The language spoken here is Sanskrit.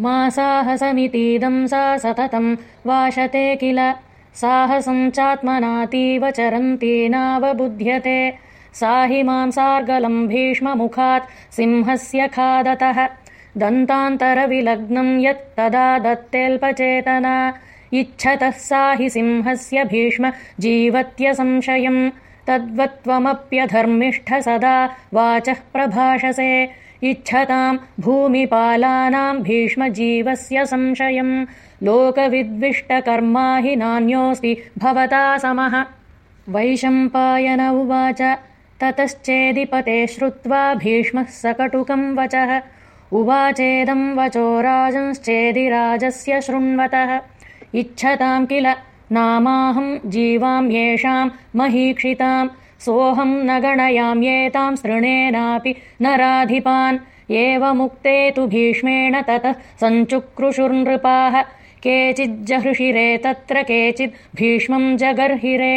साहसमितीदं सा सततं वाशते किल? साहसं चात्मनातीव चरन्तीनावबुध्यते सा हि मांसार्गलं भीष्ममुखात् सिंहस्य खादतः। दन्तान्तरविलग्नं यत्तदा दत्तेऽल्पचेतना इच्छतः सा हि सिंहस्य भीष्म जीवत्यसंशयम् तद्वत्त्वमप्यधर्मिष्ठ सदा वाचः प्रभाषसे इच्छताम् भूमिपालानाम् भीष्मजीवस्य संशयम् लोकविद्विष्टकर्मा हि नान्योऽस्ति भवता समः। वैशम्पायन उवाच ततश्चेदिपते श्रुत्वा भीष्मः सकटुकम् वचः। उवाचेदम् वचो राजंश्चेदिराजस्य शृण्वतः। इच्छताम् किल? नामाहम् जीवाम् येषाम् महीक्षिताम् सोऽहम् न गणयाम्येताम् सृणेनापि नराधिपान्। एवमुक्ते तु भीष्मेण ततः सञ्चुक्रुशुर्नृपाः केचिज्जहृषिरे तत्र केचिद् भीष्मम् जगर्हिरे